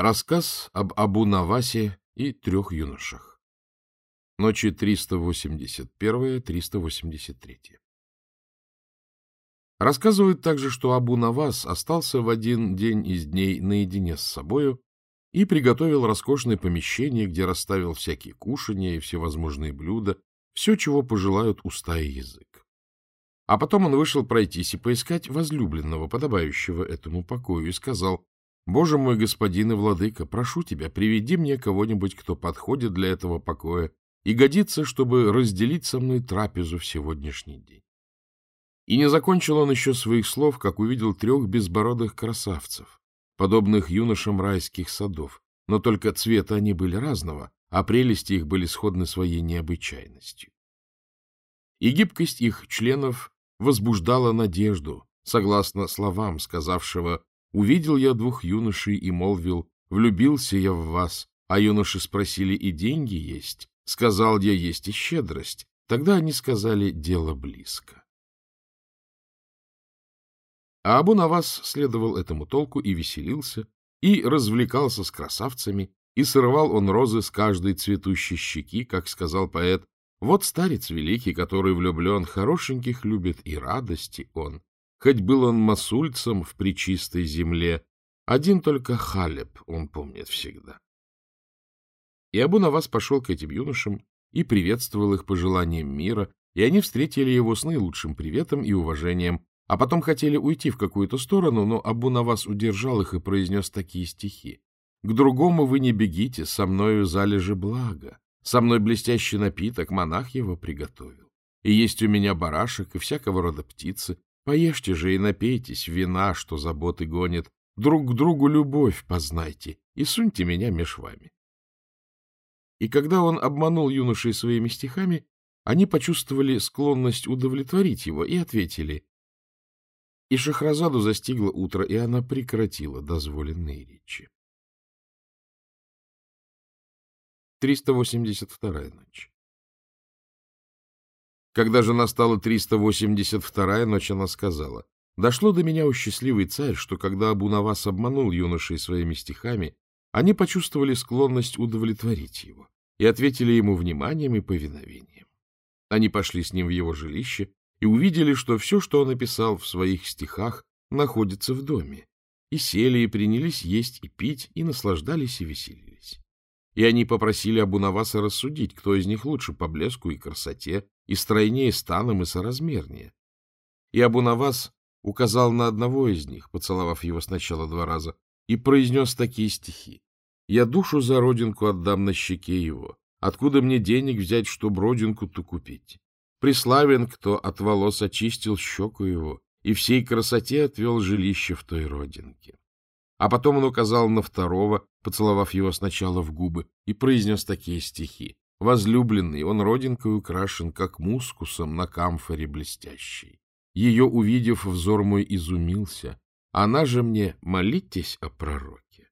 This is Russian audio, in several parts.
Рассказ об Абу Навасе и трех юношах. Ночи 381-383. Рассказывают также, что Абу Навас остался в один день из дней наедине с собою и приготовил роскошное помещение, где расставил всякие кушания и всевозможные блюда, все, чего пожелают уста и язык. А потом он вышел пройтись и поискать возлюбленного, подобающего этому покою, и сказал, «Боже мой господин и владыка, прошу тебя, приведи мне кого-нибудь, кто подходит для этого покоя и годится, чтобы разделить со мной трапезу в сегодняшний день». И не закончил он еще своих слов, как увидел трех безбородых красавцев, подобных юношам райских садов, но только цвета они были разного, а прелести их были сходны своей необычайностью. И гибкость их членов возбуждала надежду, согласно словам сказавшего «Увидел я двух юношей и молвил, влюбился я в вас, а юноши спросили, и деньги есть? Сказал я, есть и щедрость. Тогда они сказали, дело близко. А Абу Навас следовал этому толку и веселился, и развлекался с красавцами, и срывал он розы с каждой цветущей щеки, как сказал поэт, вот старец великий, который влюблен, хорошеньких любит, и радости он. Хоть был он масульцем в причистой земле, один только Халеб он помнит всегда. И Абу Навас пошел к этим юношам и приветствовал их пожеланием мира, и они встретили его с наилучшим приветом и уважением, а потом хотели уйти в какую-то сторону, но Абу Навас удержал их и произнес такие стихи. «К другому вы не бегите, со мною залежи блага. Со мной блестящий напиток, монах его приготовил. И есть у меня барашек и всякого рода птицы. Поешьте же и напейтесь вина, что заботы гонит. Друг к другу любовь познайте и суньте меня меж вами». И когда он обманул юношей своими стихами, они почувствовали склонность удовлетворить его и ответили — и Шахразаду застигло утро, и она прекратила дозволенные речи. 382-я ночь Когда же настала 382-я ночь, она сказала, «Дошло до меня, у счастливый царь, что когда Абу-Навас обманул юношей своими стихами, они почувствовали склонность удовлетворить его и ответили ему вниманием и повиновением. Они пошли с ним в его жилище и увидели, что все, что он написал в своих стихах, находится в доме, и сели и принялись есть и пить, и наслаждались и веселились. И они попросили Абунаваса рассудить, кто из них лучше по блеску и красоте, и стройнее станом и соразмернее. И Абунавас указал на одного из них, поцеловав его сначала два раза, и произнес такие стихи. «Я душу за родинку отдам на щеке его. Откуда мне денег взять, чтоб родинку-то купить? Преславен, кто от волос очистил щеку его и всей красоте отвел жилище в той родинке. А потом он указал на второго, поцеловав его сначала в губы, и произнес такие стихи. Возлюбленный, он родинкой украшен, как мускусом на камфоре блестящей. Ее, увидев, взор мой изумился. Она же мне «молитесь о пророке».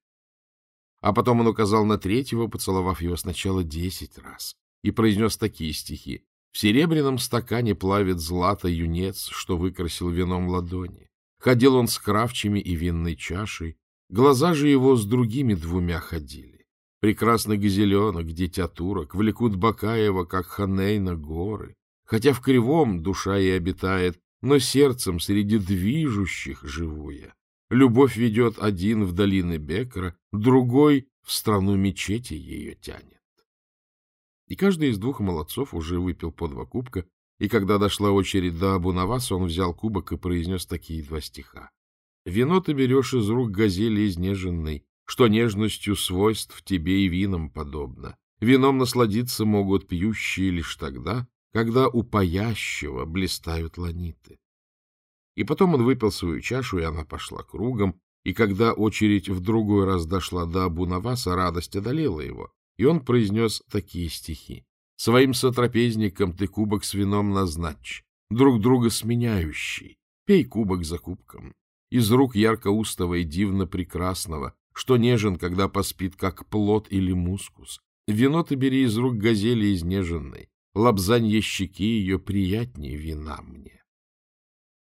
А потом он указал на третьего, поцеловав его сначала десять раз, и произнес такие стихи. В серебряном стакане плавит злато юнец, что выкрасил вином ладони. Ходил он с кравчими и винной чашей, глаза же его с другими двумя ходили. Прекрасный газеленок, дитя турок, влекут Бакаева, как Ханейна, горы. Хотя в кривом душа и обитает, но сердцем среди движущих живу я. Любовь ведет один в долины Бекра, другой в страну мечети ее тянет. И каждый из двух молодцов уже выпил по два кубка, и когда дошла очередь до Абу-Наваса, он взял кубок и произнес такие два стиха. «Вино ты берешь из рук газели изнеженной, что нежностью свойств тебе и винам подобно. Вином насладиться могут пьющие лишь тогда, когда у паящего блистают ланиты». И потом он выпил свою чашу, и она пошла кругом, и когда очередь в другой раз дошла до Абу-Наваса, радость одолела его, и он произнес такие стихи. «Своим сотрапезникам ты кубок с вином назначь, друг друга сменяющий, пей кубок за кубком. Из рук яркоустого и дивно прекрасного, что нежен, когда поспит, как плод или мускус. Вино ты бери из рук газели изнеженной, лобзанье щеки ее приятнее вина мне».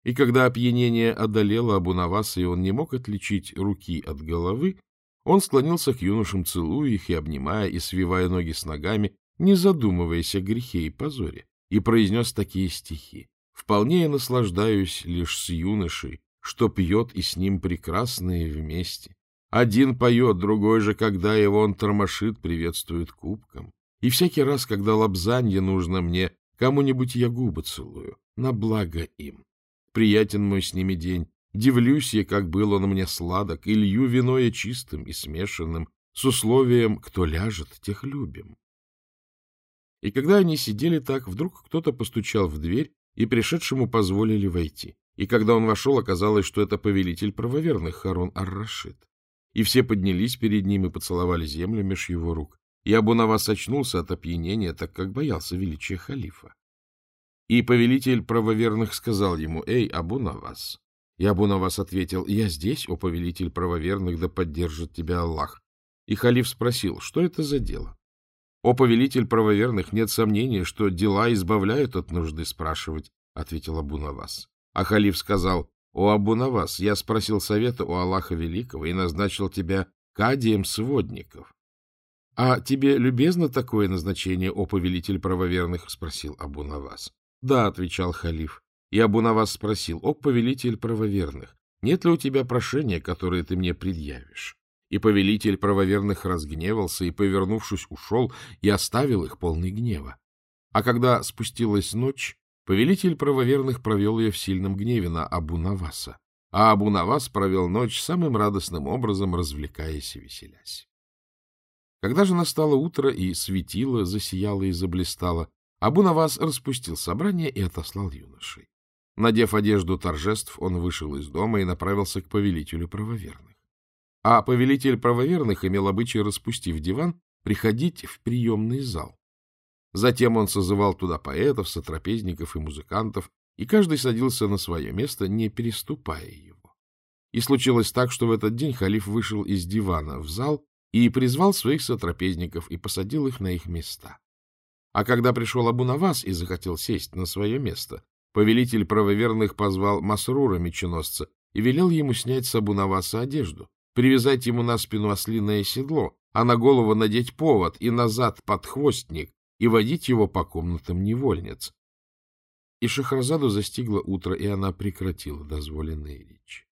И когда опьянение одолело Абунаваса, и он не мог отличить руки от головы, Он склонился к юношам, целуя их и обнимая, и свивая ноги с ногами, не задумываясь о грехе и позоре, и произнес такие стихи. «Вполне я наслаждаюсь лишь с юношей, что пьет и с ним прекрасные вместе. Один поет, другой же, когда его он тормошит, приветствует кубком. И всякий раз, когда лапзанье нужно мне, кому-нибудь я губы целую, на благо им. Приятен мой с ними день, дивлюсь я, как был он мне сладок, и лью виное чистым и смешанным, с условием «кто ляжет, тех любим». И когда они сидели так, вдруг кто-то постучал в дверь, и пришедшему позволили войти. И когда он вошел, оказалось, что это повелитель правоверных Харон Ар-Рашид. И все поднялись перед ним и поцеловали землю меж его рук. И Абу-Навас очнулся от опьянения, так как боялся величия халифа. И повелитель правоверных сказал ему, «Эй, Абу-Навас!» И Абу-Навас ответил, «Я здесь, о повелитель правоверных, да поддержит тебя Аллах». И халиф спросил, что это за дело? «О повелитель правоверных, нет сомнения, что дела избавляют от нужды спрашивать», — ответил Абу-Навас. А халиф сказал, «О Абу-Навас, я спросил совета у Аллаха Великого и назначил тебя кадием сводников». — А тебе любезно такое назначение, о повелитель правоверных? — спросил Абу-Навас. — Да, — отвечал халиф. И Абу-Навас спросил, — о повелитель правоверных, нет ли у тебя прошения, которое ты мне предъявишь? И повелитель правоверных разгневался и, повернувшись, ушел и оставил их полный гнева. А когда спустилась ночь, Повелитель правоверных провел ее в сильном гневе на Абу-Наваса, а Абу-Навас провел ночь самым радостным образом, развлекаясь и веселясь. Когда же настало утро и светило, засияло и заблистало, Абу-Навас распустил собрание и отослал юношей. Надев одежду торжеств, он вышел из дома и направился к повелителю правоверных. А повелитель правоверных имел обычай, распустив диван, приходить в приемный зал, Затем он созывал туда поэтов, сотрапезников и музыкантов, и каждый садился на свое место, не переступая его. И случилось так, что в этот день халиф вышел из дивана в зал и призвал своих сотрапезников и посадил их на их места. А когда пришел Абу-Навас и захотел сесть на свое место, повелитель правоверных позвал Масрура, меченосца, и велел ему снять с Абу-Наваса одежду, привязать ему на спину ослиное седло, а на голову надеть повод и назад подхвостник, и водить его по комнатам невольниц. И Шахразаду застигло утро, и она прекратила дозволенные речи.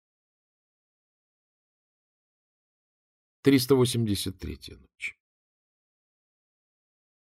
383-я ночь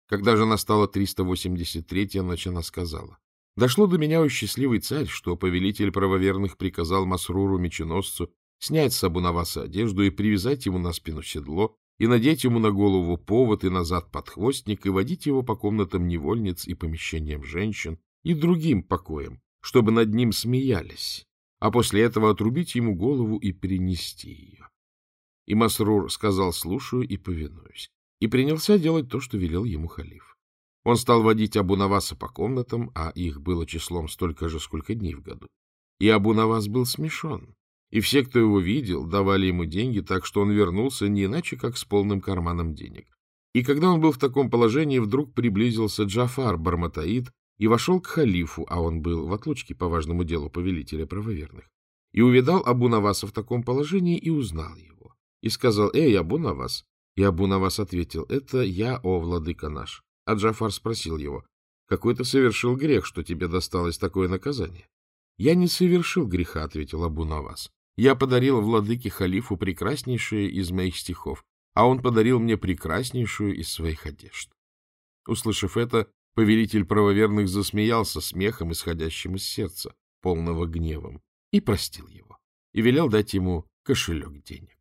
Когда же настала 383-я ночь, она сказала, «Дошло до меня, о счастливый царь, что повелитель правоверных приказал Масруру меченосцу снять с Абунаваса одежду и привязать ему на спину седло, и надеть ему на голову повод и назад подхвостник, и водить его по комнатам невольниц и помещениям женщин и другим покоям, чтобы над ним смеялись, а после этого отрубить ему голову и перенести ее. И Масрур сказал «слушаю и повинуюсь», и принялся делать то, что велел ему халиф. Он стал водить Абу-Наваса по комнатам, а их было числом столько же, сколько дней в году. И Абу-Навас был смешон, и все, кто его видел, давали ему деньги, так что он вернулся не иначе, как с полным карманом денег. И когда он был в таком положении, вдруг приблизился Джафар Барматаид и вошел к халифу, а он был в отлучке по важному делу повелителя правоверных, и увидал Абу Наваса в таком положении и узнал его. И сказал, «Эй, Абу Навас!» И Абу Навас ответил, «Это я, о владыка наш». А Джафар спросил его, «Какой ты совершил грех, что тебе досталось такое наказание?» «Я не совершил греха», — ответил Абу Навас. Я подарил владыке халифу прекраснейшее из моих стихов, а он подарил мне прекраснейшую из своих одежд. Услышав это, повелитель правоверных засмеялся смехом, исходящим из сердца, полного гневом, и простил его, и велел дать ему кошелек денег.